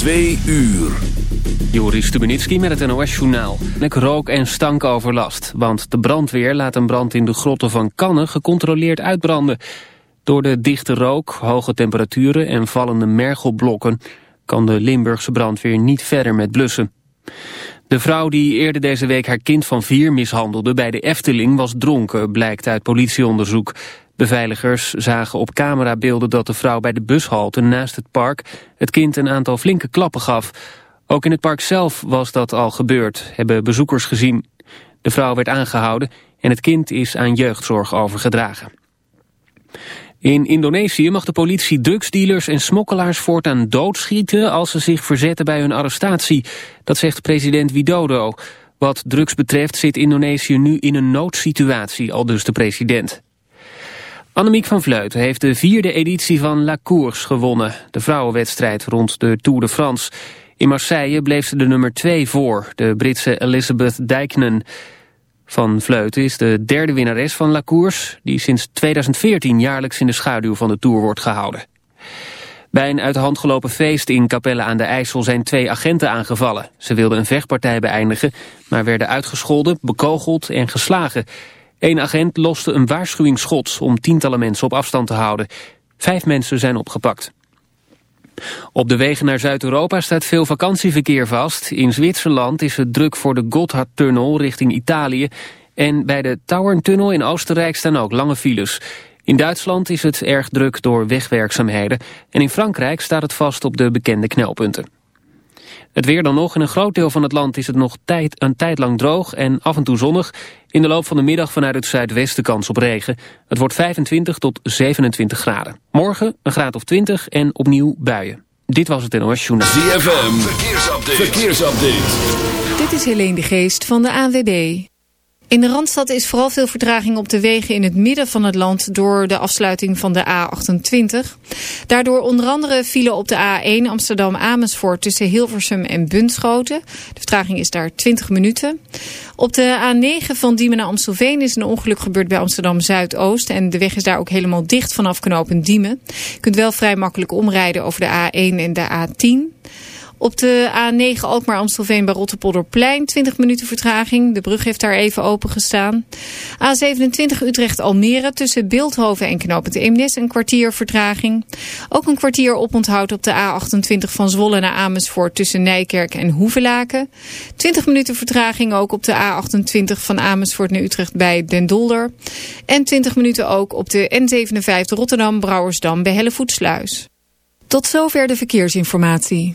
Twee uur. Joris Stubenitski met het NOS-journaal. Rook- en stankoverlast, want de brandweer laat een brand in de grotten van Kannen gecontroleerd uitbranden. Door de dichte rook, hoge temperaturen en vallende mergelblokken kan de Limburgse brandweer niet verder met blussen. De vrouw die eerder deze week haar kind van vier mishandelde bij de Efteling was dronken, blijkt uit politieonderzoek. Beveiligers zagen op camerabeelden dat de vrouw bij de bushalte naast het park het kind een aantal flinke klappen gaf. Ook in het park zelf was dat al gebeurd, hebben bezoekers gezien. De vrouw werd aangehouden en het kind is aan jeugdzorg overgedragen. In Indonesië mag de politie drugsdealers en smokkelaars voortaan doodschieten als ze zich verzetten bij hun arrestatie. Dat zegt president Widodo. Wat drugs betreft zit Indonesië nu in een noodsituatie, al dus de president. Annemiek van Vleuten heeft de vierde editie van La Course gewonnen. De vrouwenwedstrijd rond de Tour de France. In Marseille bleef ze de nummer twee voor, de Britse Elizabeth Dijknen. Van Vleuten is de derde winnares van La Course... die sinds 2014 jaarlijks in de schaduw van de Tour wordt gehouden. Bij een uit de hand gelopen feest in Capelle aan de IJssel zijn twee agenten aangevallen. Ze wilden een vechtpartij beëindigen, maar werden uitgescholden, bekogeld en geslagen. Eén agent loste een waarschuwingsschot om tientallen mensen op afstand te houden. Vijf mensen zijn opgepakt. Op de wegen naar Zuid-Europa staat veel vakantieverkeer vast. In Zwitserland is het druk voor de Gotthardtunnel richting Italië. En bij de Tauerntunnel in Oostenrijk staan ook lange files. In Duitsland is het erg druk door wegwerkzaamheden. En in Frankrijk staat het vast op de bekende knelpunten. Het weer dan nog. In een groot deel van het land is het nog tijd, een tijd lang droog en af en toe zonnig. In de loop van de middag vanuit het zuidwesten kans op regen. Het wordt 25 tot 27 graden. Morgen een graad of 20 en opnieuw buien. Dit was het NOS Journaal. ZFM, verkeersupdate. verkeersupdate. Dit is Helene de Geest van de ANWB. In de Randstad is vooral veel vertraging op de wegen in het midden van het land door de afsluiting van de A28. Daardoor onder andere file op de A1 Amsterdam-Amersfoort tussen Hilversum en Bunschoten. De vertraging is daar 20 minuten. Op de A9 van Diemen naar Amstelveen is een ongeluk gebeurd bij Amsterdam-Zuidoost. En de weg is daar ook helemaal dicht vanaf knooppunt Diemen. Je kunt wel vrij makkelijk omrijden over de A1 en de A10. Op de A9 Alkmaar-Amstelveen bij Rotterpolderplein 20 minuten vertraging. De brug heeft daar even open gestaan. A27 Utrecht-Almere tussen Beeldhoven en Knopend Eemnes een kwartier vertraging. Ook een kwartier oponthoud op de A28 van Zwolle naar Amersfoort tussen Nijkerk en Hoevelaken. 20 minuten vertraging ook op de A28 van Amersfoort naar Utrecht bij Den Dolder. En 20 minuten ook op de N57 Rotterdam-Brouwersdam bij Hellevoetsluis. Tot zover de verkeersinformatie.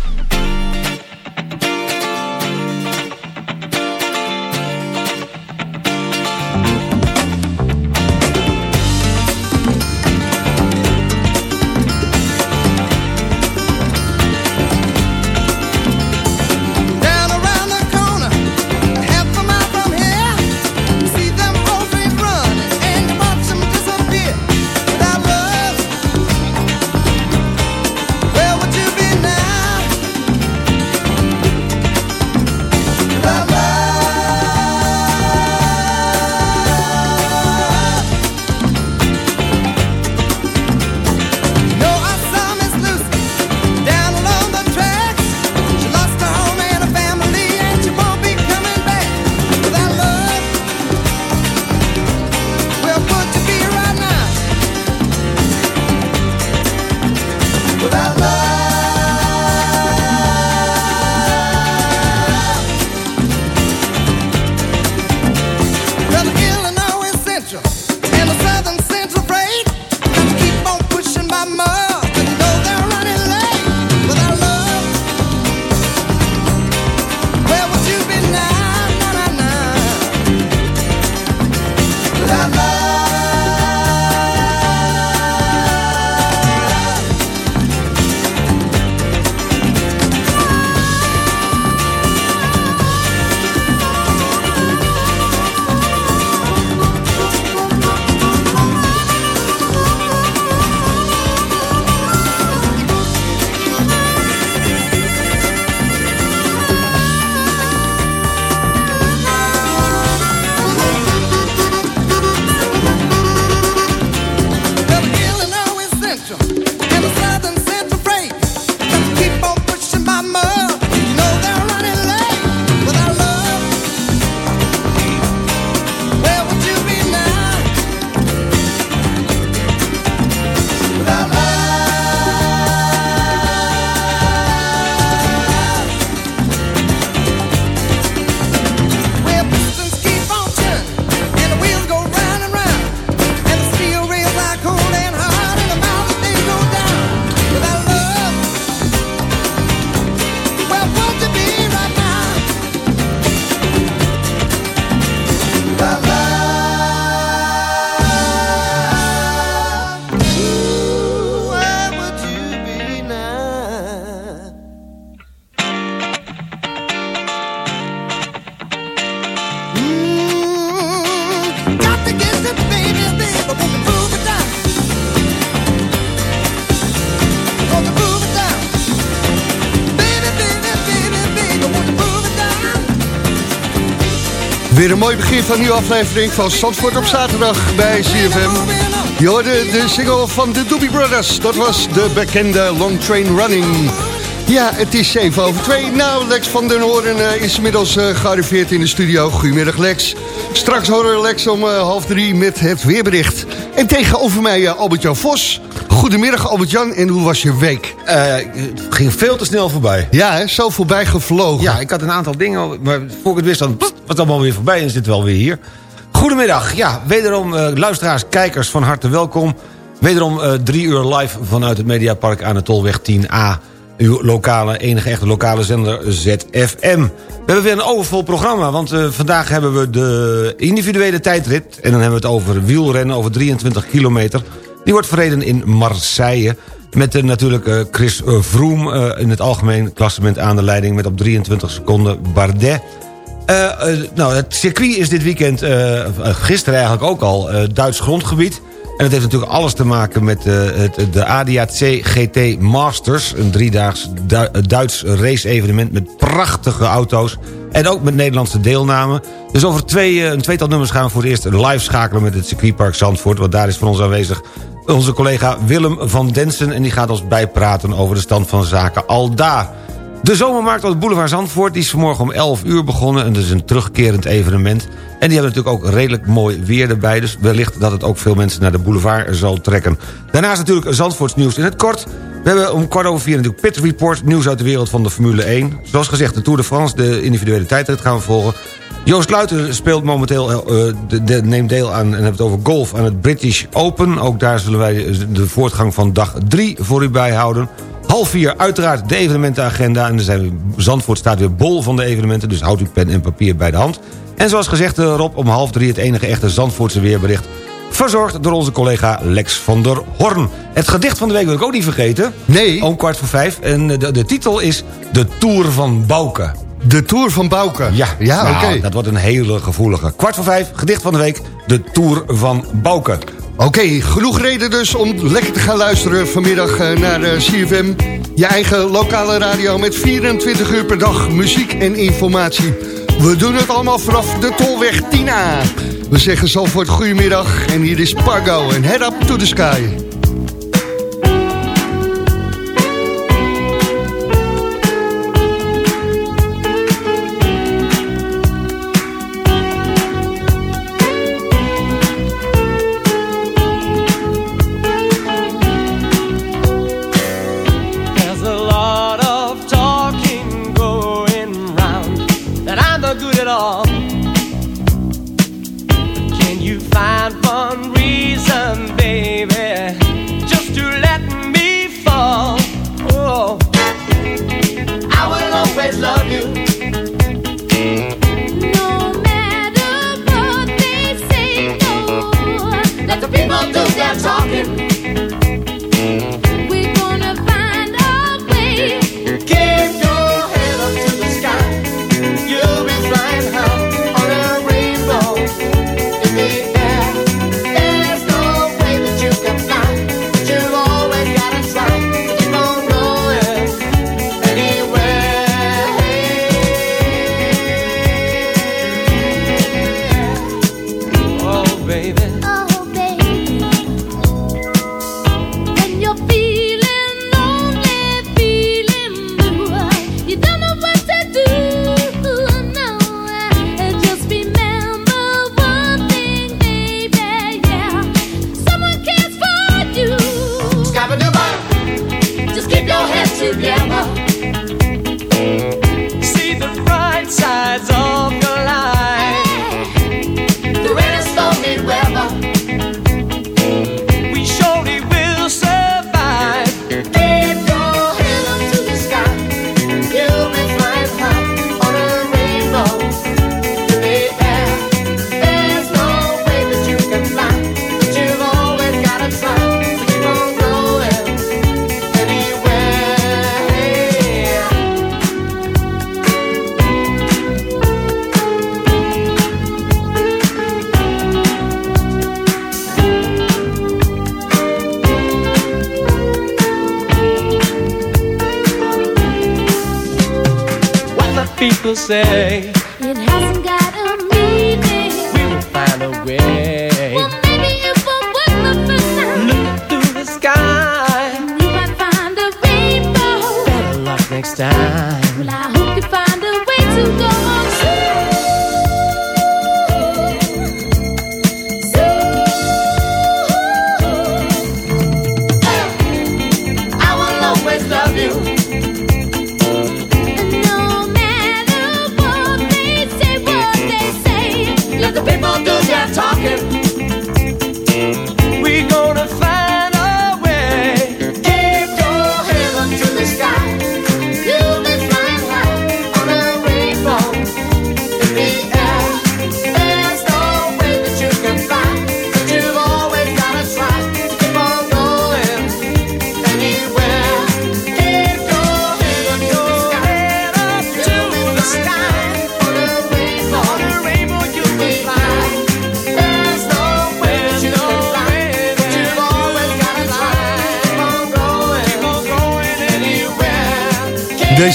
Weer een mooi begin van een nieuwe aflevering van Zandvoort op zaterdag bij CFM. Je hoorde de single van de Doobie Brothers. Dat was de bekende Long Train Running. Ja, het is 7 over 2. Nou, Lex van den Hoorn uh, is inmiddels uh, gearriveerd in de studio. Goedemiddag Lex. Straks horen we Lex om uh, half drie met het weerbericht. En tegenover mij Albert-Jan Vos. Goedemiddag Albert-Jan en hoe was je week? het ging veel te snel voorbij. Ja, hè, zo voorbij gevlogen. Ja, ik had een aantal dingen, maar voor ik het wist dan was het allemaal weer voorbij en zit wel weer hier. Goedemiddag, ja, wederom luisteraars, kijkers van harte welkom. Wederom drie uur live vanuit het Mediapark aan de Tolweg 10A uw lokale, enige echte lokale zender ZFM. We hebben weer een overvol programma, want uh, vandaag hebben we de individuele tijdrit... en dan hebben we het over wielrennen, over 23 kilometer. Die wordt verreden in Marseille... Met uh, natuurlijk uh, Chris Vroom in het algemeen klassement aan de leiding... met op 23 seconden Bardet. nou, het circuit is dit weekend, gisteren eigenlijk ook al, Duits grondgebied... En het heeft natuurlijk alles te maken met uh, het, de ADAC GT Masters. Een driedaags Du Duits race-evenement met prachtige auto's. En ook met Nederlandse deelname. Dus over twee, uh, een tweetal nummers gaan we voor het eerst live schakelen... met het circuitpark Zandvoort. Want daar is voor ons aanwezig onze collega Willem van Densen... en die gaat ons bijpraten over de stand van zaken al daar. De zomermarkt op de boulevard Zandvoort die is vanmorgen om 11 uur begonnen... en dat is een terugkerend evenement. En die hebben natuurlijk ook redelijk mooi weer erbij... dus wellicht dat het ook veel mensen naar de boulevard zal trekken. Daarnaast natuurlijk Zandvoorts nieuws in het kort. We hebben om kwart over vier natuurlijk Pit Report... nieuws uit de wereld van de Formule 1. Zoals gezegd, de Tour de France, de individuele tijdrit gaan we volgen. Joost Luiten speelt momenteel, uh, neemt deel aan... en hebben het over golf aan het British Open. Ook daar zullen wij de voortgang van dag 3 voor u bijhouden. Half vier uiteraard de evenementenagenda. En dan zijn Zandvoort staat weer bol van de evenementen. Dus houdt uw pen en papier bij de hand. En zoals gezegd eh, Rob, om half drie het enige echte Zandvoortse weerbericht. Verzorgd door onze collega Lex van der Horn. Het gedicht van de week wil ik ook niet vergeten. Nee. Om kwart voor vijf. En de, de titel is De Tour van Bouke. De Tour van Bouke. Ja, ja nou, oké. dat wordt een hele gevoelige. Kwart voor vijf, gedicht van de week. De Tour van Bouke. Oké, genoeg reden dus om lekker te gaan luisteren vanmiddag uh, naar uh, CFM. Je eigen lokale radio met 24 uur per dag muziek en informatie. We doen het allemaal vanaf de Tolweg 10A. We zeggen zo voor het goedemiddag en hier is Pargo en Head Up to the Sky.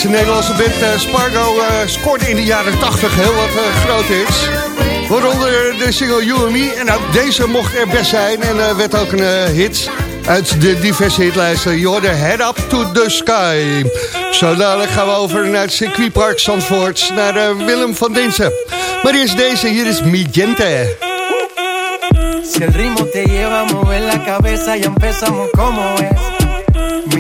Deze Nederlandse band eh, Spargo eh, scoorde in de jaren 80 heel wat eh, grote hits. Waaronder de single You and Me. En ook deze mocht er best zijn en werd ook een hit uit de diverse hitlijsten. Je hoorde Head Up to the Sky. Zo dadelijk gaan we over naar het circuitpark Zandvoort, naar Willem van Dinsen. Maar eerst deze, hier is Mi Gente. Si el ritmo te lleva mover la cabeza, ya empezamos como es.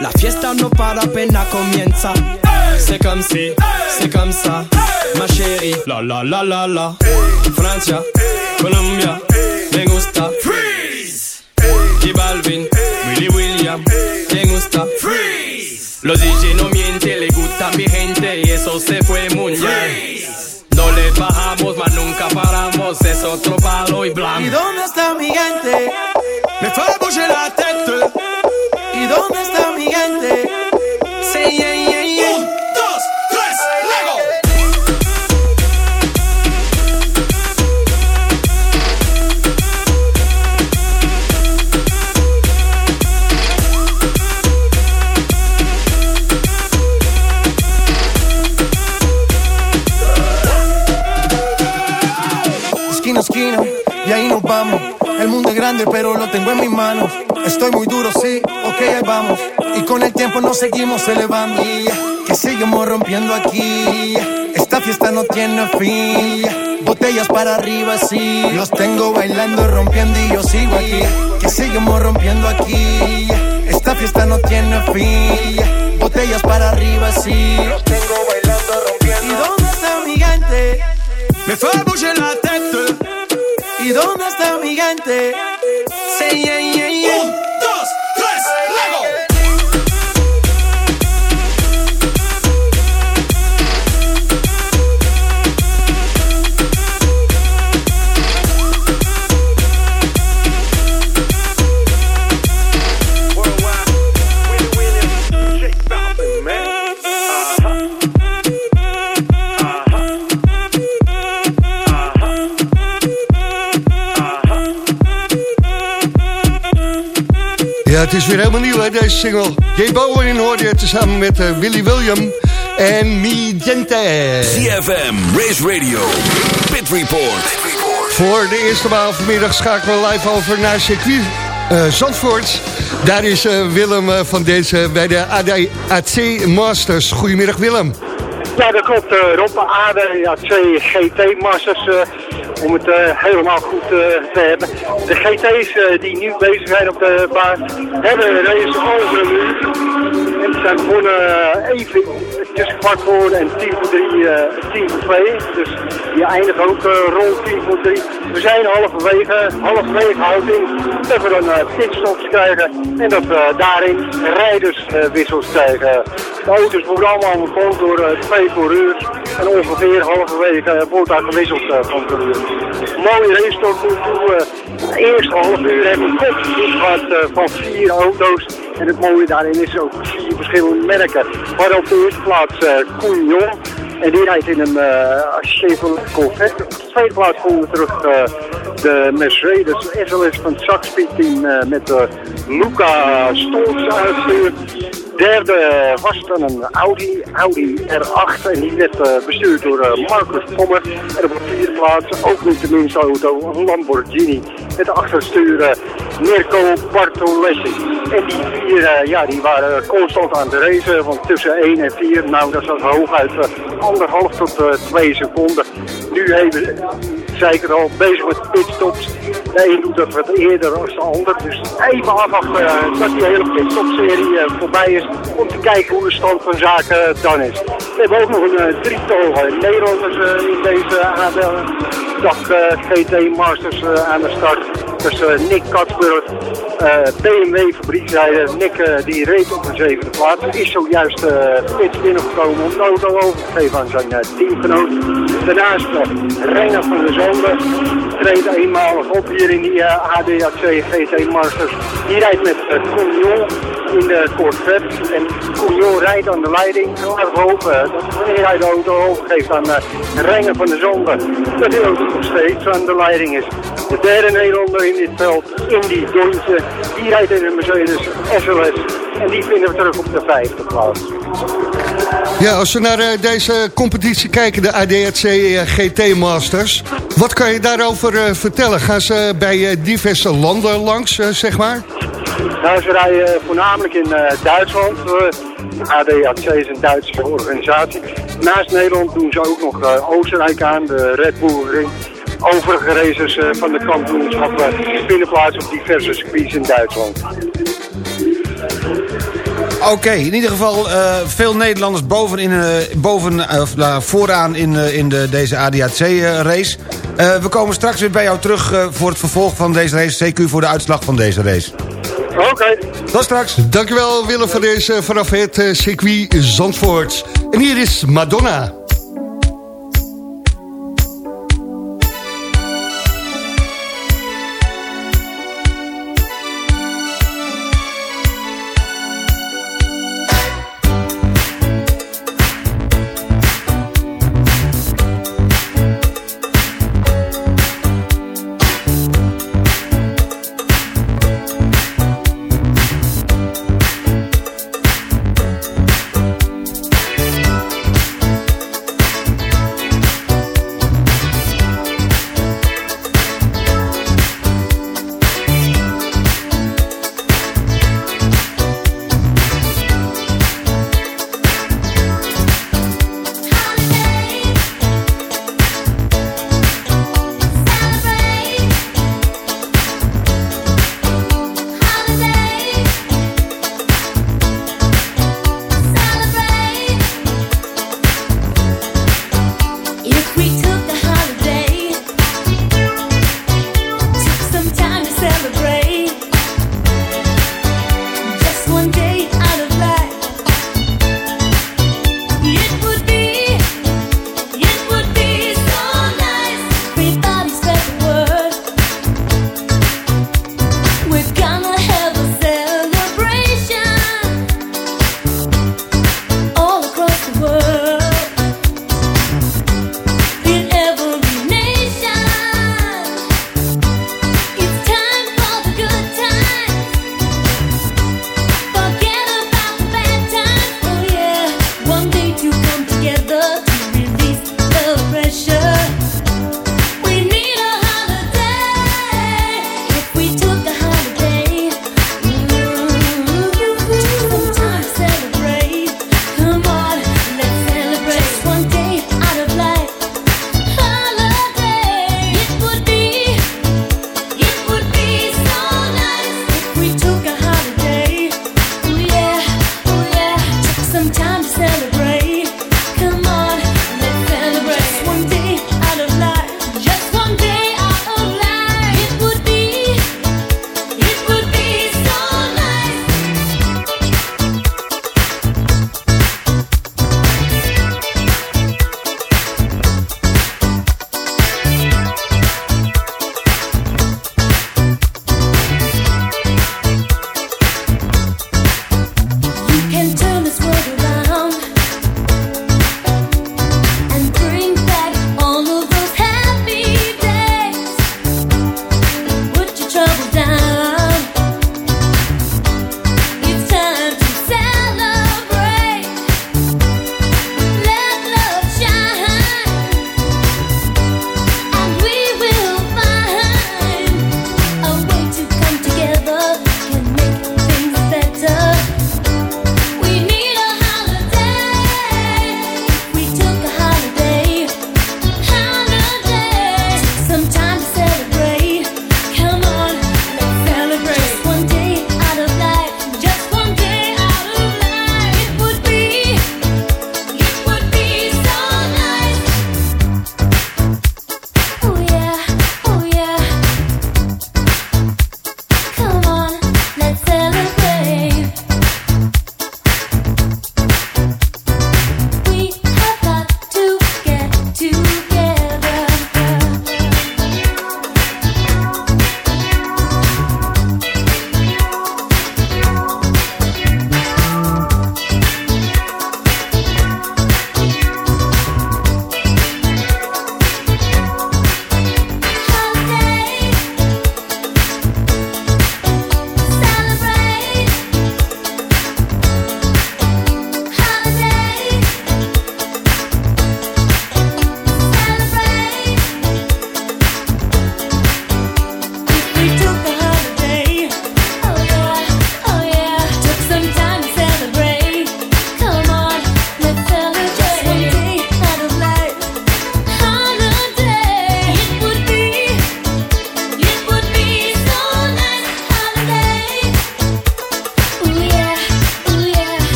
La fiesta no para apenas comienza. C'est comme si, c'est comme ça, ma chérie. La la la la la. Francia, Colombia, me gusta. Freeze. J Balvin, Willy William, me gusta. Freeze. Los DJ no mienten, le gusta a mi gente y eso se fue muy bien. No le bajamos, mas nunca paramos, es otro palo y blanco. ¿Y dónde está mi gente? Pero lo tengo en mis manos. Estoy muy duro, sí, ok, ahí vamos. Y con el tiempo nos seguimos elevando. Que seguimos rompiendo aquí. Esta fiesta no tiene fin. Botellas para arriba, sí. Los tengo bailando, rompiendo y yo sigo aquí. Que seguimos rompiendo aquí. Esta fiesta no tiene fin. Botellas para arriba, sí. Los tengo bailando, rompiendo. ¿Y dónde está mi gente? Me fue bouger la tête. ¿Y dónde está mi gente? Het is weer helemaal nieuw, hè, deze single. J. Bowen hoorde je tezamen met eh, Willy William en Mi Gente. CFM, Race Radio, Pit Report. Voor de eerste maal vanmiddag schakelen we live over naar circuit eh, Zandvoort. Daar is eh, Willem eh, van deze bij de ADAC Masters. Goedemiddag Willem. Ja, dat klopt. eh Rob, ADAC GT Masters. Om het eh, helemaal goed eh, te hebben. De GT's eh, die nu bezig zijn op de baan hebben een race over een uur. En ze zijn eh, even kwart voor en tien voor drie, tien voor twee. Dus die eindigen ook rond tien voor drie. We zijn halverwege, halverwege houding. Dat we dan eh, pitstops krijgen en dat we daarin rijderswissels krijgen. De auto's worden allemaal begonnen door twee coureurs. En ongeveer halverwege wordt daar gewisseld eh, van de Mooie race tot toe. eh, eerste half uur hebben we een gehad eh, van vier auto's. En het mooie daarin is ook vier verschillende merken. Maar op de eerste plaats Couillon. En die rijdt in een uh, Chevrolet Corvette. Op de tweede plaats komen we terug eh, de Mercedes SLS van Saxpeed team met eh, Luca Stolz uitstuur. Derde was een Audi, Audi R8 en die werd eh, bestuurd door eh, Marcus Pommer. En op de vierde plaats, ook niet de minste auto, een Lamborghini. Met achter het stuur eh, Mirko Bartolessi. En die vier, ja, die waren constant aan het racen, want tussen 1 en 4, nou dat zat hooguit anderhalf tot uh, 2 seconden. Nu even, het al, bezig met pitstops. De een doet dat wat eerder dan de ander. Dus even afwachten uh, dat die hele pitstop-serie uh, voorbij is. Om te kijken hoe de stand van zaken dan is. We hebben ook nog een uh, drietal Nederlanders in deze dag GT Masters aan de start. Dus Nick Katsburg, BMW fabrieksrijder. Nick die reed op de zevende plaats. Is zojuist uh, pits binnengekomen om de auto over te geven aan zijn teamgenoot. Daarnaast uh, Renger van der Zanden treedt eenmalig op hier in die uh, ADAC GT Masters. Die rijdt met uh, in de Corvette. En Cognon rijdt aan de leiding. Laten we hopen dat hij de auto overgeeft aan uh, Renger van der Zanden, dat hij ook nog steeds aan de leiding is. De derde Nederlander in dit veld, Indy Dontje, die rijdt in een Mercedes SLS. En die vinden we terug op de vijfde plaats. Ja, als we naar uh, deze competitie kijken, de ADAC uh, GT Masters. Wat kan je daarover uh, vertellen? Gaan ze bij diverse landen langs, zeg maar? Nou, ze rijden voornamelijk in Duitsland. ADAC is een Duitse organisatie. Naast Nederland doen ze ook nog Oostenrijk aan, de Red Bull Ring overige racers van de kampioenschappen vinden plaats op diverse circuits in Duitsland. Oké, okay, in ieder geval uh, veel Nederlanders boven in, uh, boven, uh, vooraan in, in de, deze ADAC-race. we komen straks weer bij jou terug voor het vervolg van deze race. CQ voor de uitslag van deze race. Oké. Okay. Tot straks. Dankjewel Willem van deze vanaf het circuit Zandvoort. En hier is Madonna.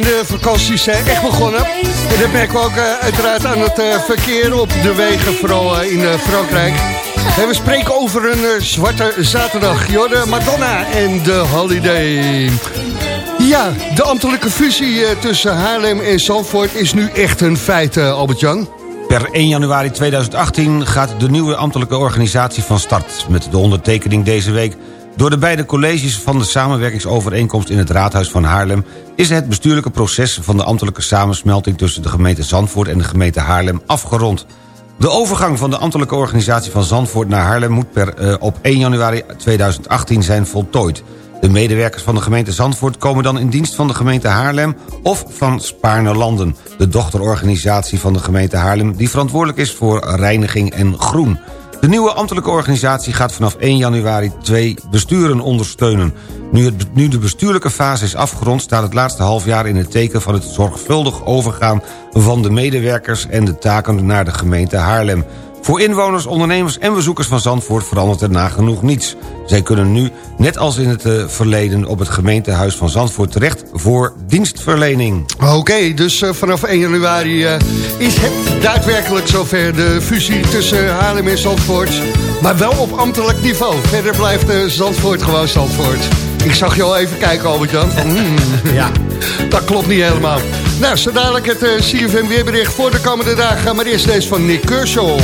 Zijn de vakanties echt begonnen. En dat merken we ook eh, uiteraard aan het eh, verkeer op de wegen, vooral eh, in Frankrijk. En we spreken over een zwarte zaterdag. Jorde Madonna en de Holiday. Ja, de ambtelijke fusie tussen Haarlem en Zandvoort is nu echt een feit, Albert-Jan. Per 1 januari 2018 gaat de nieuwe ambtelijke organisatie van start... met de ondertekening deze week door de beide colleges van de samenwerkingsovereenkomst in het Raadhuis van Haarlem... is het bestuurlijke proces van de ambtelijke samensmelting tussen de gemeente Zandvoort en de gemeente Haarlem afgerond. De overgang van de ambtelijke organisatie van Zandvoort naar Haarlem moet per, eh, op 1 januari 2018 zijn voltooid. De medewerkers van de gemeente Zandvoort komen dan in dienst van de gemeente Haarlem of van Spaarne-Landen, de dochterorganisatie van de gemeente Haarlem die verantwoordelijk is voor reiniging en groen. De nieuwe ambtelijke organisatie gaat vanaf 1 januari twee besturen ondersteunen. Nu, het, nu de bestuurlijke fase is afgerond... staat het laatste halfjaar in het teken van het zorgvuldig overgaan... van de medewerkers en de taken naar de gemeente Haarlem. Voor inwoners, ondernemers en bezoekers van Zandvoort verandert er nagenoeg niets. Zij kunnen nu, net als in het eh, verleden... op het gemeentehuis van Zandvoort terecht voor dienstverlening. Oké, dus eh, vanaf 1 januari eh, is het daadwerkelijk zover de fusie tussen Haarlem en Zandvoort. Maar wel op ambtelijk niveau. Verder blijft eh, Zandvoort gewoon Zandvoort. Ik zag je al even kijken, Albert-Jan. hmm, Ja. dat klopt niet helemaal. Nou, zo dadelijk het eh, CFM weerbericht voor de komende dagen. Maar eerst deze van Nick Kershaw.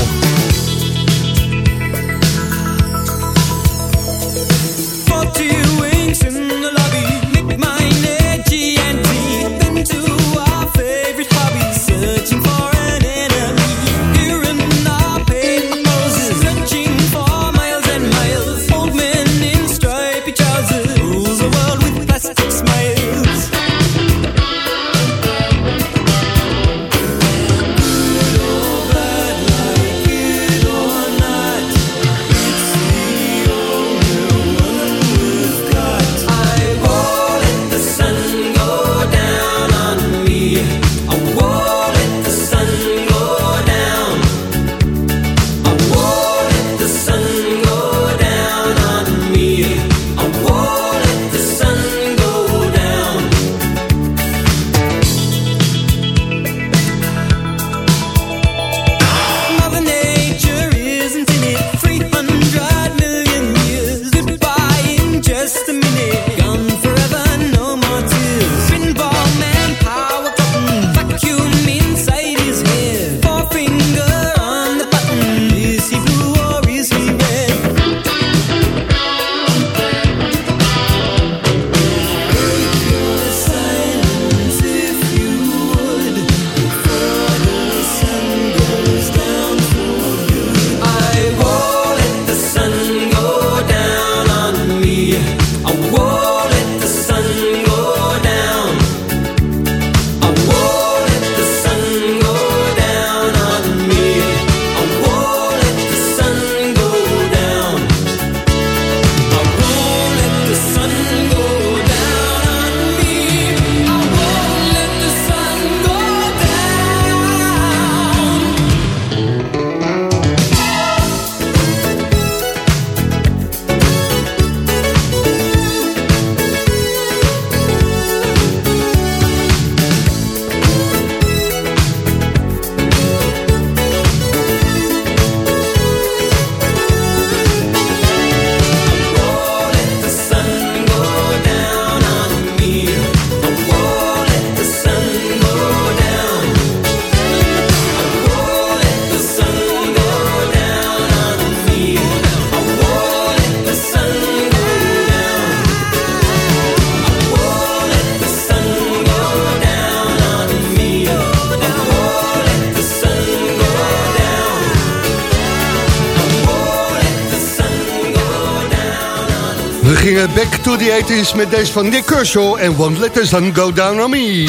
To the 80s met deze van Nick Kershaw en Won't Let the Sun Go Down on Me.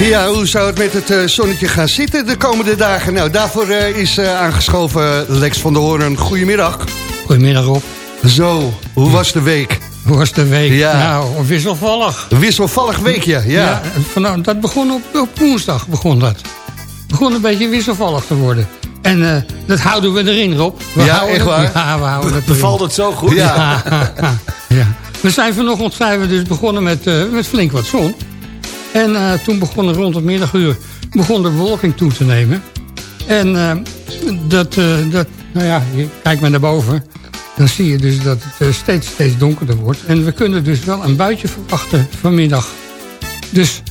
Ja, hoe zou het met het eh, zonnetje gaan zitten de komende dagen? Nou, daarvoor eh, is eh, aangeschoven Lex van der Hoorn. Goedemiddag. Goedemiddag Rob. Zo, hoe was de week? Hoe was de week? Ja. Nou, wisselvallig. Een wisselvallig weekje, ja. vanaf, dat begon op, op woensdag. Begon dat. begon een beetje wisselvallig te worden. En dat houden we erin, Rob. We Ja, houden echt het- waar? Ja, we houden het Bevalt het zo goed? Ja. Ja. ja. We zijn vanochtend zijn we dus begonnen met, eh, met flink wat zon. En eh, toen begonnen rond het middaguur begon de bewolking toe te nemen. En eh, dat, dat, nou ja, je kijkt maar naar boven. Dan zie je dus dat het steeds, steeds donkerder wordt. En we kunnen dus wel een buitje verwachten vanmiddag. Dus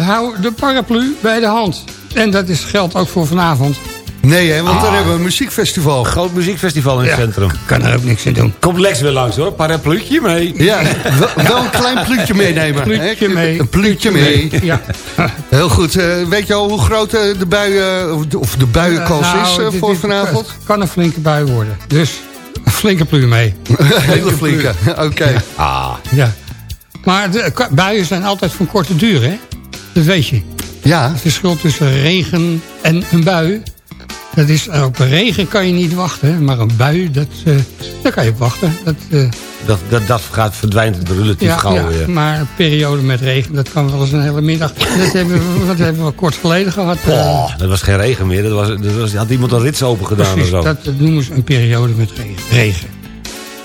hou de paraplu bij de hand. En dat is, geldt ook voor vanavond. Nee, hè, want Ah. hebben we een muziekfestival. Groot muziekfestival in het Ja, centrum. Kan er ook niks aan doen. Komt Lex weer langs hoor, parapluutje mee. Ja, wel, wel een klein pluutje meenemen. Pluutje mee. Een pluutje mee. Ja. Heel goed. Eh, weet je al hoe groot eh, de buien, of de, of de buienkans Nou, is eh, dit- voor dit vanavond? kan een flinke bui worden. Dus een flinke pluur mee. Hele flinke. Oké. Ah, Ja. Maar de buien zijn altijd van korte duur, hè? Dat weet je. Ja, Het verschil tussen regen en een bui... Dat is, eh, op een regen kan je niet wachten, maar een bui, dat, eh, daar kan je op wachten. Dat, eh, dat, dat, dat gaat, verdwijnt relatief ja, gauw ja, weer. maar een periode met regen, dat kan wel eens een hele middag. Dat hebben we, hebben we kort geleden gehad. Oh, dat was geen regen meer. Dat was, dat was, had iemand een rits open gedaan Precies, of zo. dat noemen ze een periode met regen. regen.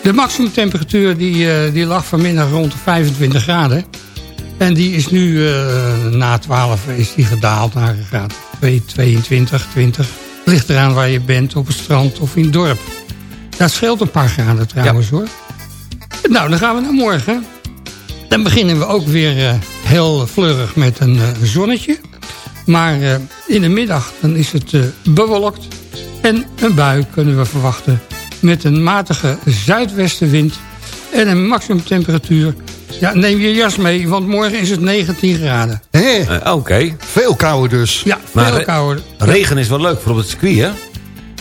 De maximumtemperatuur die, die lag vanmiddag rond de 25 graden. En die is nu na 12 is die gedaald naar een graad 2, 22, 20. Ligt eraan waar je bent, op het strand of in het dorp. Dat scheelt een paar graden trouwens hoor. Nou, dan gaan we naar morgen. Dan beginnen we ook weer eh, heel fleurig met een eh, zonnetje. Maar eh, in de middag dan is het bewolkt. En een bui kunnen we verwachten met een matige zuidwestenwind. En een maximumtemperatuur. Ja, neem je jas mee, want morgen is het 19 graden. Hé, Eh, Oké. veel kouder dus. Ja, Maar veel re- kouder. Regen is wel leuk voor op het circuit, hè?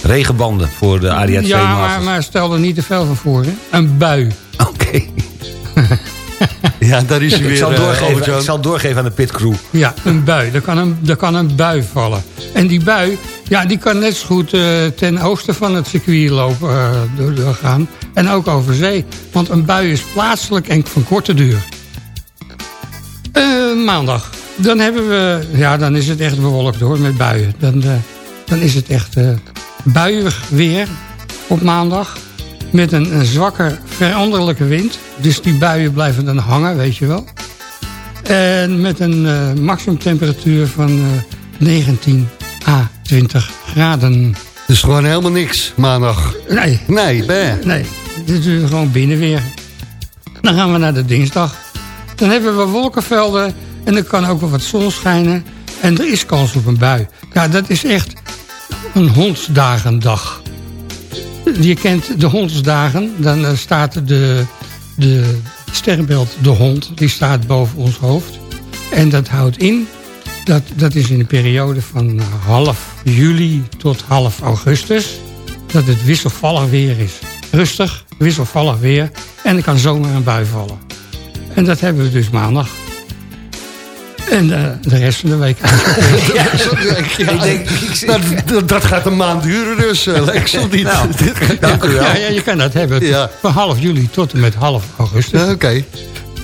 Regenbanden voor de ADAC Ja, maar stel er niet te veel van voor. Hè? Een bui. Oké. Ja, daar is hij Ik weer. zal, eh, doorgeven, ik zal doorgeven aan de pitcrew. Ja, een bui. Er kan een, er kan een bui vallen. En die bui, ja, die kan net zo goed eh, ten oosten van het circuit lopen, eh, door- doorgaan. En ook over zee. Want een bui is plaatselijk en van korte duur. Eh, maandag. Dan hebben we, ja, dan is het echt bewolkt hoor, met buien. Dan, eh, dan is het echt eh buiig weer op maandag. Met een, een zwakke veranderlijke wind. Dus die buien blijven dan hangen, weet je wel. En met een eh maximumtemperatuur van eh, 19 à 20 graden. Dus gewoon helemaal niks maandag. Nee, Nee, bah. nee. Dit is gewoon binnen weer. Dan gaan we naar de dinsdag. Dan hebben we wolkenvelden en er kan ook wel wat zon schijnen. En er is kans op een bui. Ja, dat is echt een hondsdagendag. Je kent de hondsdagen. Dan eh, staat de, de sterrenbeeld de hond. Die staat boven ons hoofd. En dat houdt in... Dat, dat is in de periode van eh, half juli tot half augustus. Dat het wisselvallig weer is. Rustig, wisselvallig weer. En er kan zomaar een bui vallen. En dat hebben we dus maandag. En eh, de rest van de week. Ik denk, dat, dat, dat gaat een maand duren dus, eh, Lex. Of niet? Nou, Dit- dank u wel. Ja, ja, je kan dat hebben. Ja. Van half juli tot en met half augustus. Ja, Oké,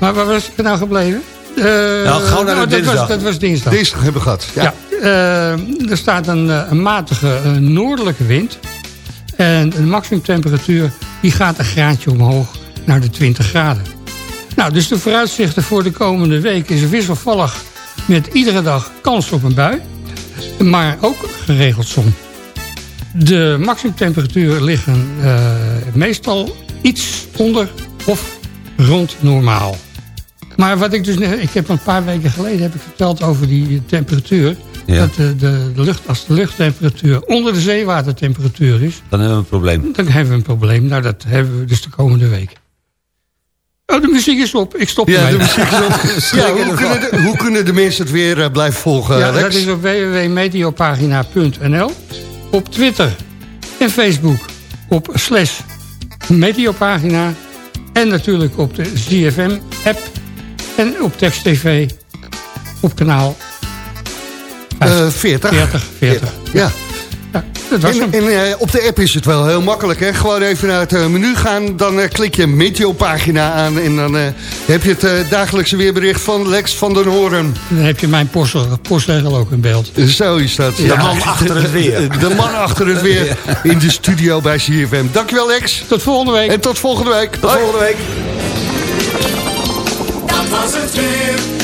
Maar waar was ik nou gebleven? Eh, Nou, gauw naar de dat dinsdag. Was, dat was dinsdag. dinsdag hebben we gehad. Ja. Ja. eh, er staat een, eh, een matige eh, noordelijke wind. En de maximumtemperatuur die gaat een graadje omhoog naar de 20 graden. Nou, dus de vooruitzichten voor de komende week is wisselvallig met iedere dag kans op een bui. Maar ook geregeld zon. De maximumtemperaturen liggen eh, meestal iets onder of rond normaal. Maar wat ik dus net, ik heb een paar weken geleden heb ik verteld over die temperatuur. Ja. Dat de, de, de lucht, als de luchttemperatuur onder de zeewatertemperatuur is, Dan hebben we een probleem. dan hebben we een probleem. Nou, dat hebben we dus de komende week. Oh, de muziek is op. Ik stop Ja, de muziek is op. Ja, hoe, kunnen de, hoe kunnen de mensen het weer eh, blijven volgen, Ja, dat is op www.meteopagina.nl. Op Twitter en Facebook op slash Meteopagina. En natuurlijk op de ZFM-app. En op Text TV op kanaal Eh, 40. 40. 40. Ja. Dat en, eh, op de app is het wel heel makkelijk. Hè? Gewoon even naar het eh, menu gaan. Dan eh, klik je Meteo-pagina aan. En dan heb je het dagelijkse weerbericht van Lex van den Hoorn. Dan heb je mijn postregel ook in beeld. Zo is dat. De man achter het weer. De man achter het weer in de studio bij CFM. Dankjewel Lex. Tot volgende week. En tot volgende week. Tot volgende week. Dat was het weer.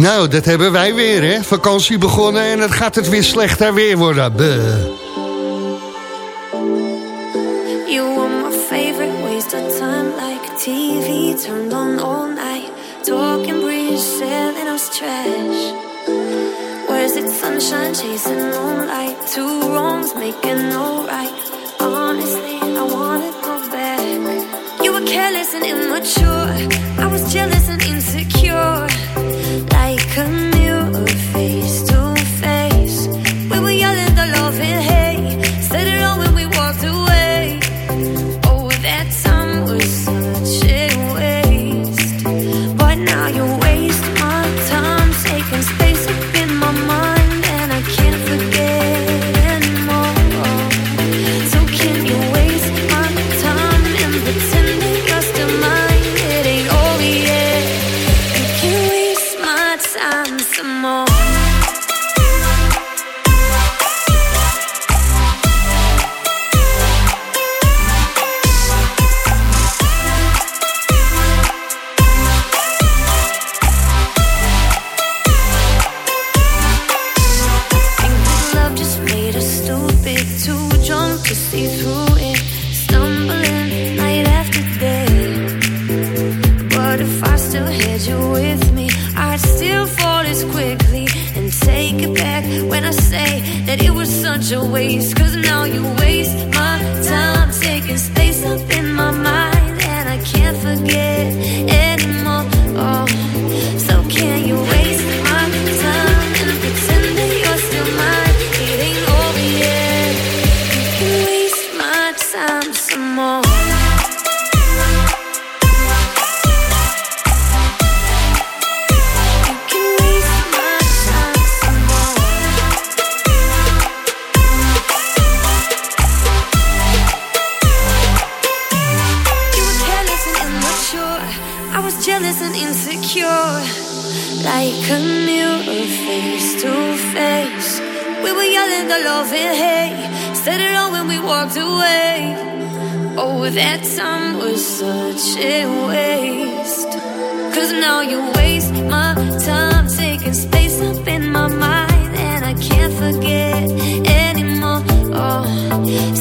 Nou, dat hebben wij weer, hè. Vakantie begonnen en het gaat het weer slechter weer worden. Buh. You were my favorite, waste of time like TV turned on all night. Talking bridge, selling us trash. is it sunshine chasing moonlight? Two wrongs making no right. Honestly, I wanna go back. You were careless and immature. I was jealous and insecure. such a waste. Cause now you waste my time taking space up in my mind, and I can't forget anymore. Oh.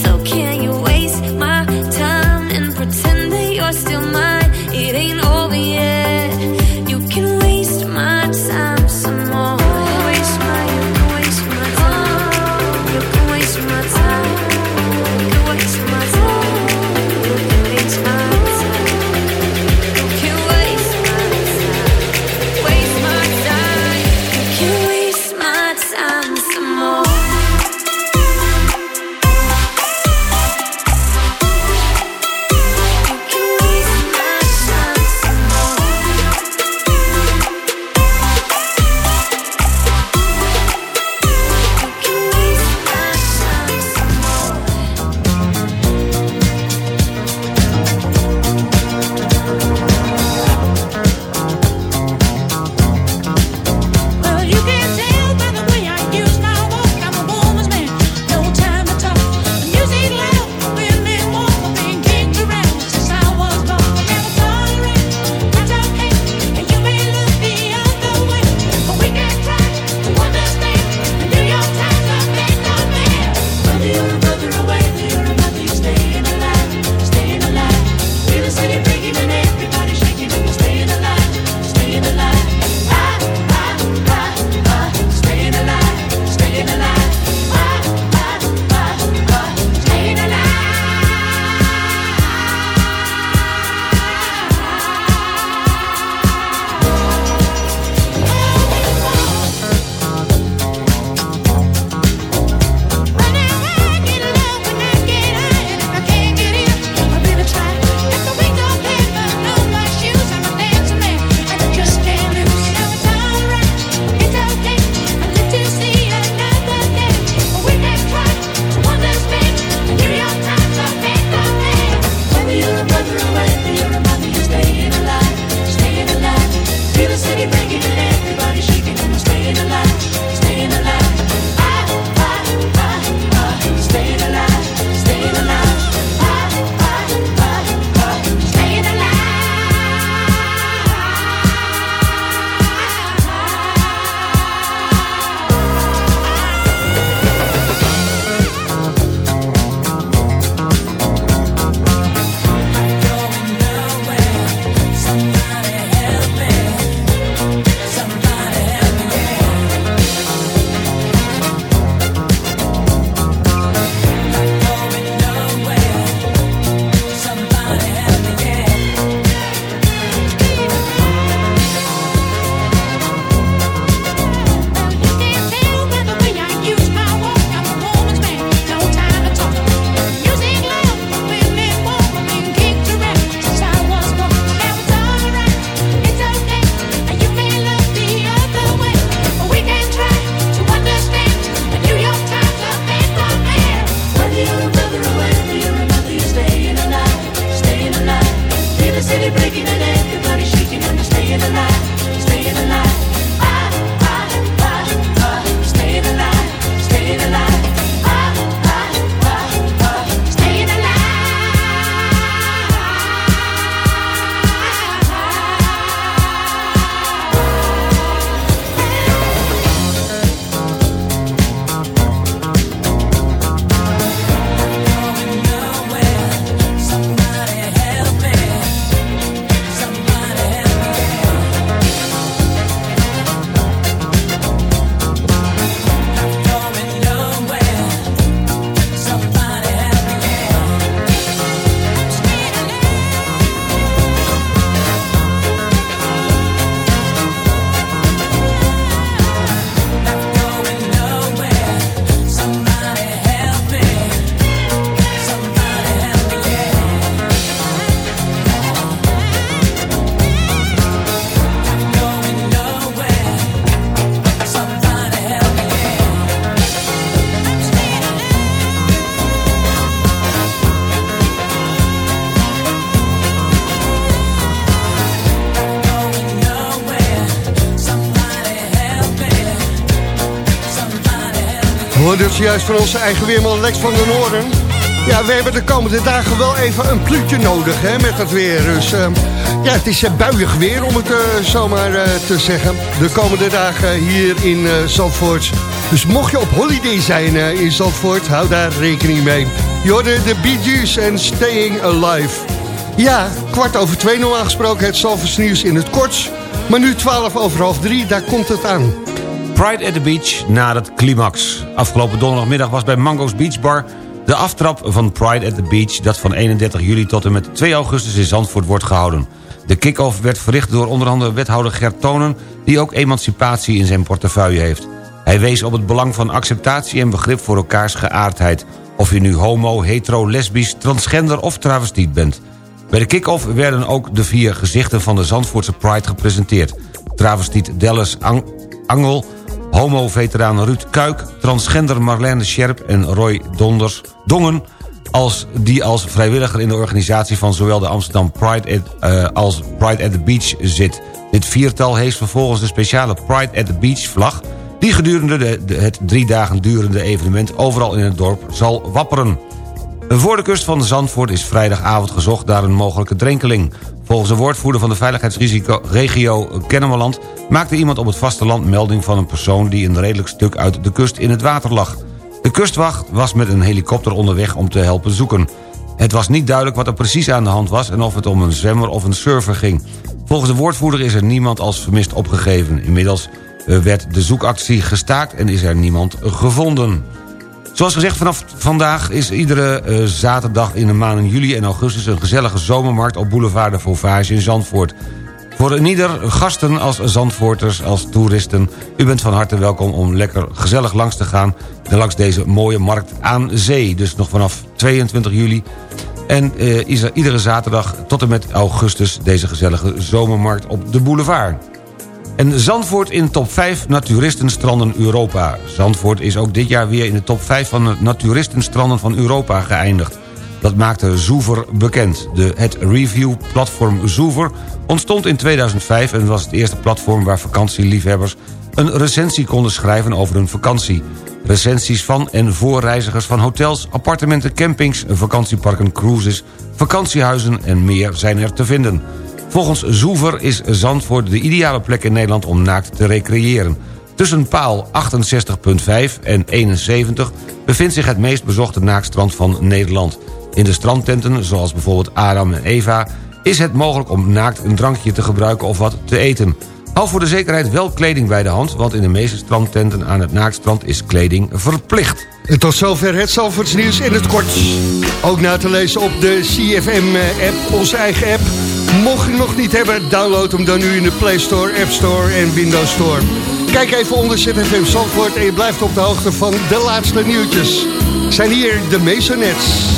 Juist van onze eigen weerman Lex van den Noorden. Ja, we hebben de komende dagen wel even een pluutje nodig hè, met het weer. Dus eh, ja, het is uh, buiig weer om het uh, zomaar uh, te zeggen. De komende dagen hier in Zandvoort. Dus mocht je op holiday zijn in Zandvoort, hou daar rekening mee. Je hoorde de Bee en Staying Alive. Ja, kwart over twee normaal gesproken het Zandvoorts nieuws in het kort. Maar nu twaalf over half drie, daar komt het aan. Pride at the Beach na het climax. Afgelopen donderdagmiddag was bij Mango's Beach Bar... de aftrap van Pride at the Beach... dat van 31 juli tot en met 2 augustus in Zandvoort wordt gehouden. De kick-off werd verricht door onder andere wethouder Gert Tonen... die ook emancipatie in zijn portefeuille heeft. Hij wees op het belang van acceptatie en begrip voor elkaars geaardheid... of je nu homo, hetero, lesbisch, transgender of travestiet bent. Bij de kick-off werden ook de vier gezichten van de Zandvoortse Pride gepresenteerd. Travestiet Dallas Ang Angel homo-veteraan Ruud Kuik... transgender Marlene Scherp en Roy Donders, Dongen... Als, die als vrijwilliger in de organisatie van zowel de Amsterdam Pride uh, als Pride at the Beach zit. Dit viertal heeft vervolgens de speciale Pride at the Beach vlag... die gedurende de, de, het drie dagen durende evenement overal in het dorp zal wapperen. Voor de kust van Zandvoort is vrijdagavond gezocht naar een mogelijke drenkeling. Volgens een woordvoerder van de veiligheidsregio Kennemerland... maakte iemand op het vasteland melding van een persoon... die een redelijk stuk uit de kust in het water lag. De kustwacht was met een helikopter onderweg om te helpen zoeken. Het was niet duidelijk wat er precies aan de hand was... en of het om een zwemmer of een surfer ging. Volgens de woordvoerder is er niemand als vermist opgegeven. Inmiddels eh, werd de zoekactie gestaakt en is er niemand gevonden. Zoals gezegd, vanaf vandaag is iedere uh, zaterdag in de maanden juli en augustus... een gezellige zomermarkt op boulevard de Fauvage in Zandvoort. Voor ieder gasten als Zandvoorters, als toeristen... u bent van harte welkom om lekker gezellig langs te gaan... langs deze mooie markt aan zee. Dus nog vanaf 22 juli en er iedere zaterdag tot en met augustus... deze gezellige zomermarkt op de boulevard. En Zandvoort in top 5 naturistenstranden Europa. Zandvoort is ook dit jaar weer in de top 5 van de naturistenstranden van Europa geëindigd. Dat maakte Zoever bekend. De, het review-platform Zoever ontstond in 2005... en was het eerste platform waar vakantieliefhebbers een recensie konden schrijven over hun vakantie. Recensies van en voor reizigers van hotels, appartementen, campings... vakantieparken, cruises, vakantiehuizen en meer zijn er te vinden... Volgens Zoever is Zandvoort de ideale plek in Nederland om naakt te recreëren. Tussen paal 68.5 en 71 bevindt zich het meest bezochte naaktstrand van Nederland. In de strandtenten, zoals bijvoorbeeld Adam en Eva... is het mogelijk om naakt een drankje te gebruiken of wat te eten. Hou voor de zekerheid wel kleding bij de hand... want in de meeste strandtenten aan het naaktstrand is kleding verplicht. Tot zover het Zalvoorts nieuws in het kort. Ook na te lezen op de CFM-app, onze eigen app... Mocht je hem nog niet hebben, download hem dan nu in de Play Store, App Store en Windows Store. Kijk even onder ZFM Zandvoort en je blijft op de hoogte van de laatste nieuwtjes. Zijn hier de Masonets.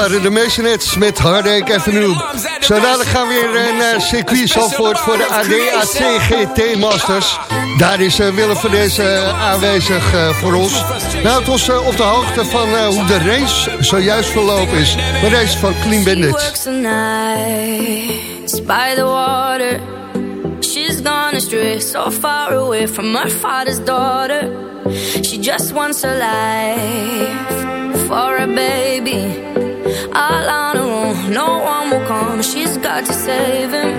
Waren de Masonets met Hardake Avenue. Zo dadelijk gaan we weer eh, naar circuit Zandvoort voor de ADAC GT Masters. Daar is eh, Willem van deze eh, aanwezig voor ons. Nou, het ons op de hoogte van hoe de race zojuist verlopen is. Maar deze van Clean Bandit. by the water. She's gone astray, so far away from her father's daughter. She just wants a life for a baby. Got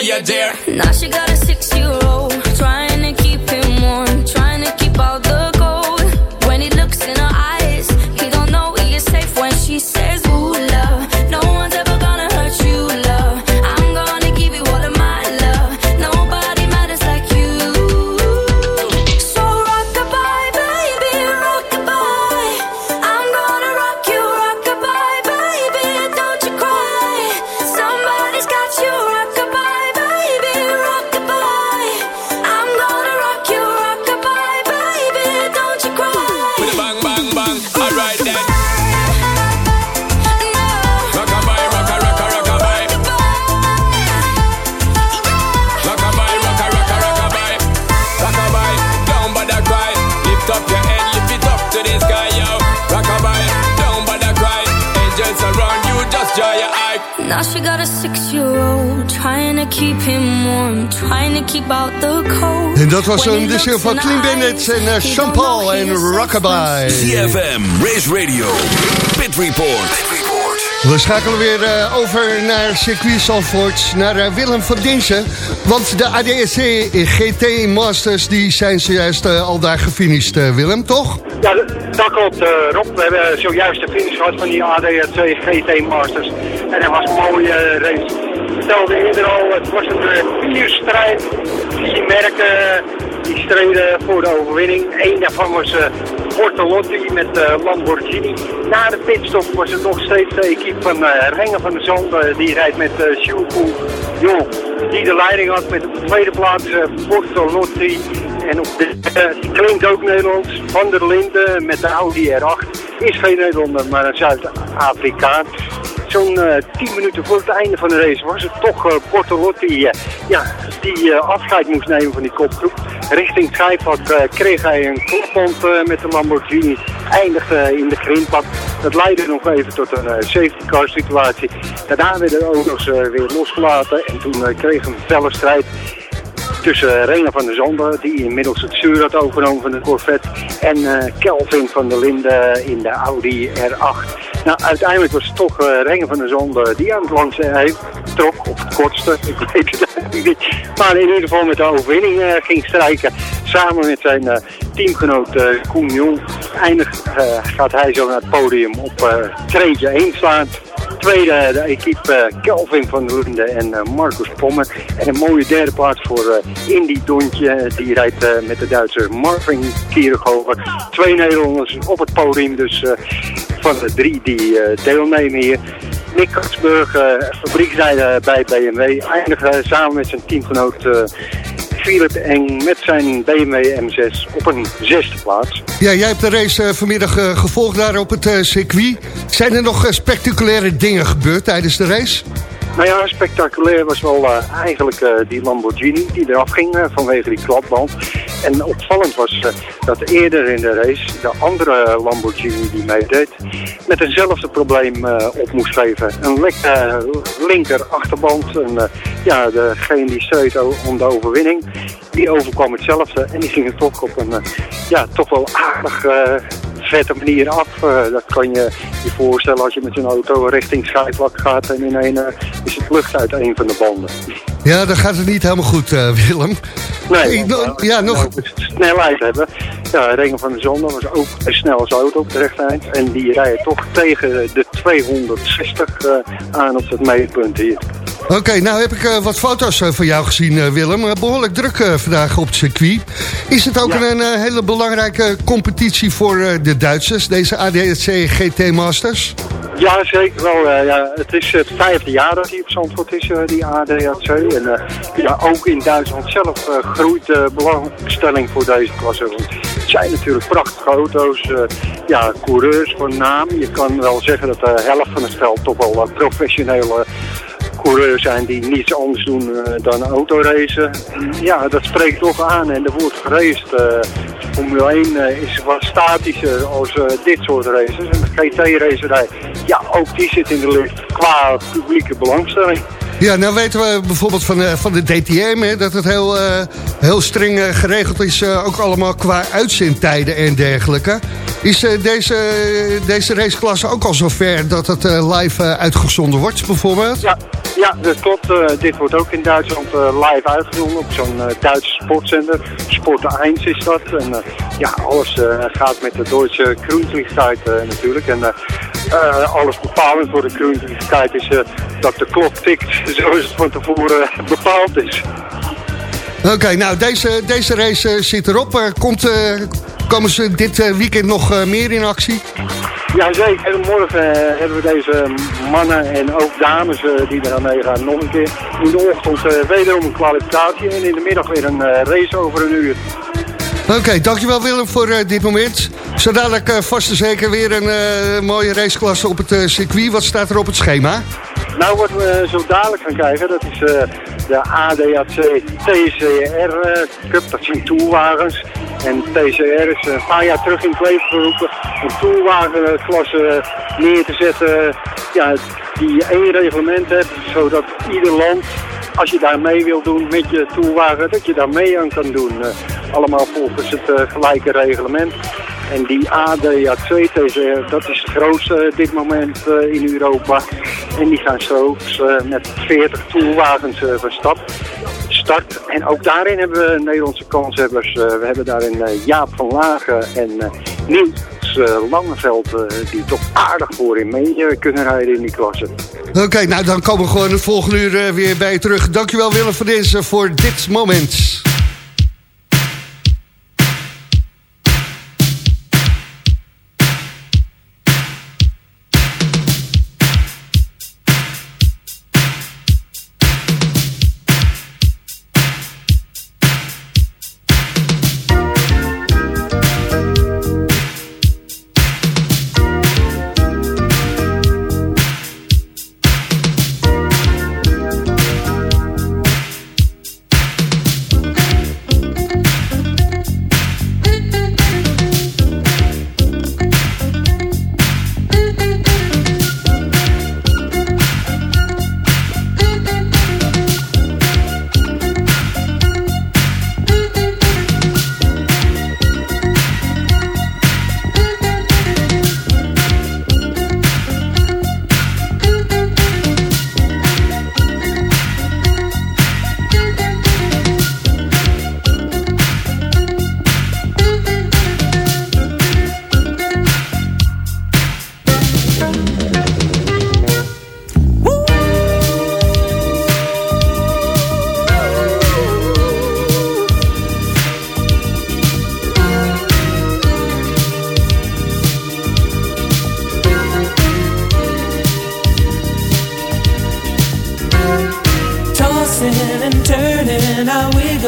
for your dear. Now she got Now she got a six-year-old trying to keep him warm, trying to keep out the cold. En dat was een looks van Clean eyes, en uh, Sean Paul en Rockabye. CFM, Race Radio, Pit Report. We schakelen weer eh, over naar circuit Zandvoort, naar eh, Willem van Dinsen. Want de ADSC GT Masters die zijn zojuist eh, al daar gefinished, eh, Willem, toch? Ja, dat klopt, eh, Rob. We hebben zojuist de finish gehad van die ADAC GT Masters. En dat was een mooie eh, race. Vertelde eerder al, het was een eh, vierstrijd. Vier merken die streden voor de overwinning. Eén daarvan was eh Bortolotti met eh, Lamborghini. Na de pitstop was het nog steeds de equipe van eh Rengen van de Zand. eh, die rijdt met uh, Jong. Die de leiding had met de tweede plaats eh Bortolotti. En op de, eh, klinkt ook Nederlands. Van der Linden met de Audi R8. Is geen Nederlander, maar een Zuid-Afrikaan. Zo'n eh 10 minuten voor het einde van de race was het toch eh Bortolotti eh, ja, die eh, afscheid moest nemen van die kopgroep. Richting het eh, kreeg hij een klopband eh, met de Lamborghini. Eindigde in de grindbak. Dat leidde nog even tot een eh, safety car situatie. Daarna werden de auto's eh, weer losgelaten en toen eh, kreeg een felle strijd tussen Rena van der Zanden, die inmiddels het stuur had overgenomen van de Corvette, en eh, Kelvin van der Linden in de Audi R8. Nou, uiteindelijk was het toch uh, Rengen van der Zanden die aan het langste heeft trok, of het kortste, ik weet het eigenlijk niet. Maar in ieder geval met de overwinning ging strijken, samen met zijn teamgenoot Koen Jong. Eindig gaat hij zo naar het podium op treedje 1 slaan. Tweede de equipe Kelvin van Linden en Marcus Pommer. En een mooie derde plaats voor Indy Dontje. Die rijdt met de Duitser Marvin Kierhofer. Twee Nederlanders op het podium. Dus van de drie die uh, deelnemen hier. Nick Katsburg, uh, fabrieksrijder bij BMW, eindigde samen met zijn teamgenoot uh, Philip Eng met zijn BMW M6 op een zesde plaats. Ja, jij hebt de race eh, vanmiddag eh, gevolgd daar op het eh, circuit. Zijn er nog eh, spectaculaire dingen gebeurd tijdens de race? Nou ja, spectaculair was wel eh, eigenlijk eh, die Lamborghini die eraf ging eh, vanwege die klapband. En opvallend was dat eerder in de race de andere Lamborghini die meedeed met eenzelfde probleem op moest geven. Een linker achterband. Ja, degene die streed om de overwinning, die overkwam hetzelfde. En die ging toch op een ja, toch wel aardig vette manier af. Eh, dat kan je je voorstellen als je met zo'n auto richting schijfvlak gaat en in een eh, is het lucht uit een van de banden. Ja, dan gaat het niet helemaal goed, eh, Willem. Nee, no- eh, ja, nog- nou snelheid hebben. Ja, Regen van de Zon was ook een snel als auto op het rechte eind. En die rijden toch tegen de 260 eh, aan op het meetpunt hier. Oké, nou heb ik eh, wat foto's eh, van jou gezien, eh, Willem. Eh, behoorlijk druk vandaag op het circuit. Is het ook een hele belangrijke competitie voor de Duitsers, deze ADAC GT Masters? Ja, zeker wel. ja, het is het vijfde jaar dat hij op Zandvoort is, die ADAC. En ja, ook in Duitsland zelf groeit de belangstelling voor deze klasse. Want het zijn natuurlijk prachtige auto's. ja, coureurs van naam. Je kan wel zeggen dat de helft van het veld toch wel professionele coureurs zijn die niets anders doen eh, dan autoracen. Ja, dat spreekt toch aan en er wordt geraced. eh, Formule 1 eh, is wat statischer als dit soort races. En de GT-racerij, ja, ook die zit in de lucht qua publieke belangstelling. Ja, nou weten we bijvoorbeeld van, eh, van de DTM... Hè, dat het heel, eh, heel streng eh, geregeld is, ook allemaal qua uitzendtijden en dergelijke. Is deze, deze raceklasse ook al zover dat het live uitgezonden wordt, bijvoorbeeld? Ja, ja dat klopt. Dit wordt ook in Duitsland live uitgezonden op zo'n Duitse sportzender. Sport 1 is dat. En ja, alles gaat met de Duitse eh, natuurlijk. En alles bepalend voor de Grundlichkeit is dat de klok tikt zoals het van tevoren eh, bepaald is. Oké, nou deze, deze race eh, zit erop. Eh, komt, komen ze dit weekend nog meer in actie? Jazeker, en morgen hebben we deze mannen en ook dames eh, die er aan meegaan nog een keer. In de ochtend eh, wederom een kwalificatie en in de middag weer een race over een uur. Oké, dankjewel Willem voor eh, dit moment. Zo dadelijk eh, vast en zeker weer een eh, mooie raceklasse op het circuit. Wat staat er op het schema? Nou, wat we zo dadelijk gaan krijgen, dat is de ADAC TCR Cup. Dat zijn toerwagens. En TCR is een paar jaar terug in het leven geroepen een toerwagenklasse neer te zetten. Ja, die één reglement heeft, zodat ieder land, als je daar mee wil doen met je toerwagen, dat je daar mee aan kan doen. Eh, allemaal volgens het eh, gelijke reglement. En die ADAC TCR, dat is het grootste op dit moment eh, in Europa. En die gaan straks eh, met 40 toerwagens eh, van stap. Start. En ook daarin hebben we Nederlandse kanshebbers. Eh, we hebben daarin eh, Jaap van Lagen en eh, Niels eh, Langeveld, eh, die toch aardig voor in mee eh, kunnen rijden in die klasse. Oké, nou dan komen we gewoon het volgende uur eh, weer bij je terug. Dankjewel Willem voor deze, voor dit moment.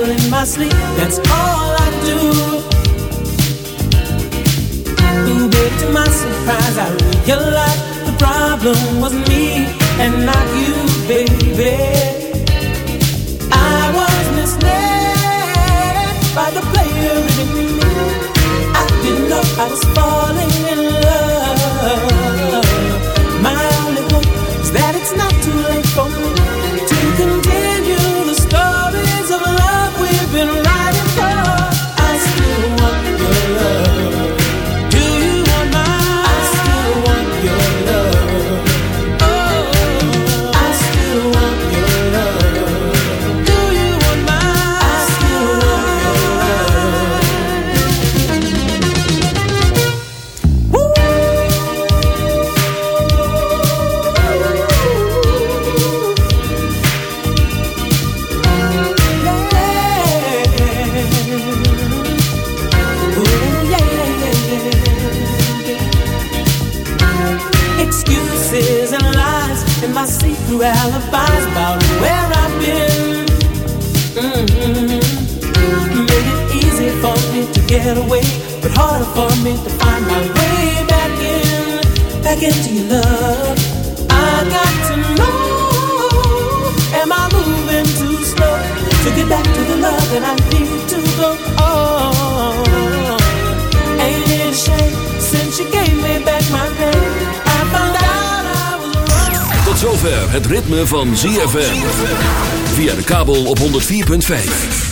I in my sleep. That's all I do. Ooh, babe, to my surprise, I realized the problem was me and not you, baby. I was misled by the player in me. I didn't know I was falling in love. For me to find my way back in, back into your love. I got to know, am I moving too slow to get back to the love that I need to go? Oh, ain't it a shame since you gave me back my name? I found out I was wrong. Tot zover het ritme van ZFM. Via de kabel op 104.5.